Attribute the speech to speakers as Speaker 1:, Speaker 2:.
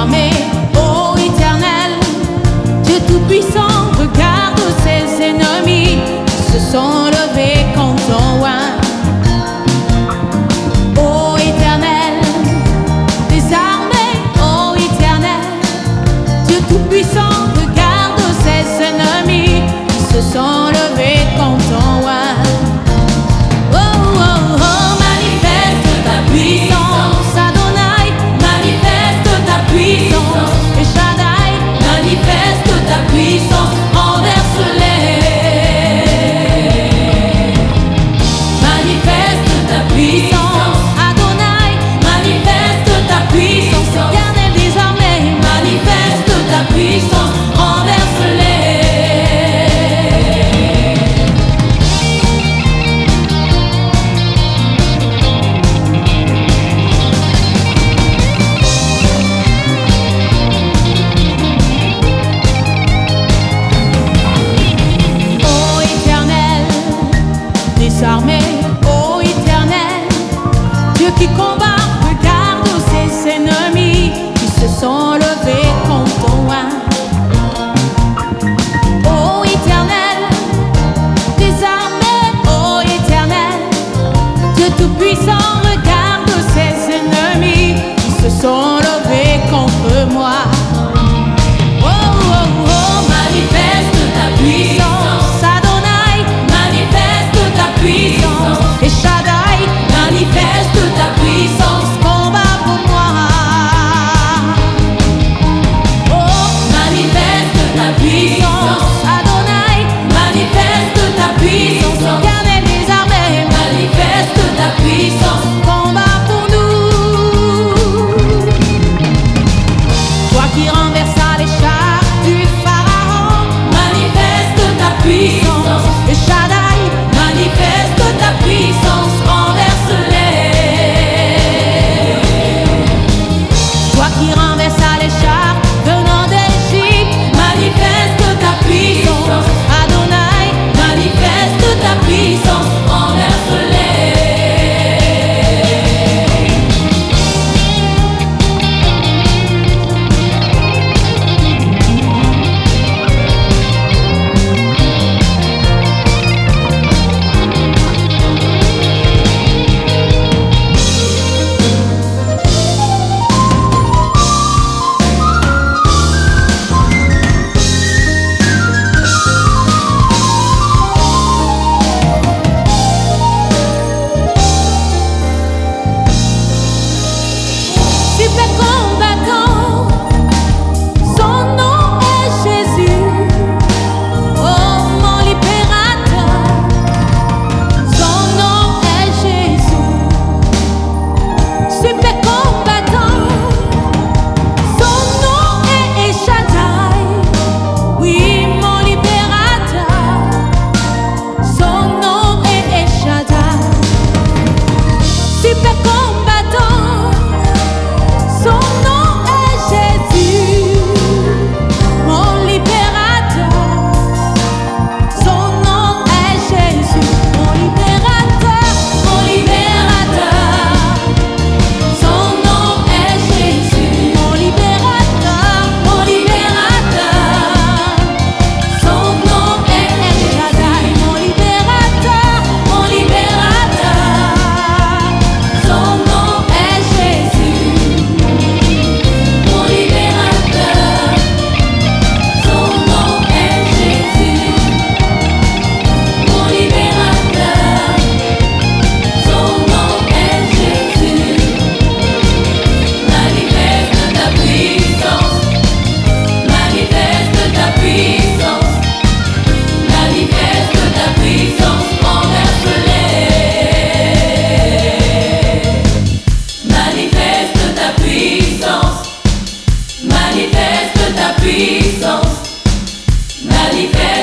Speaker 1: armées, ô ô éternel, Dieu qui combat, regarde ses ennemis qui se sont levés contre toi. Ô éternel, des ô éternel, Dieu tout-puissant. manifest.